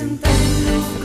presentando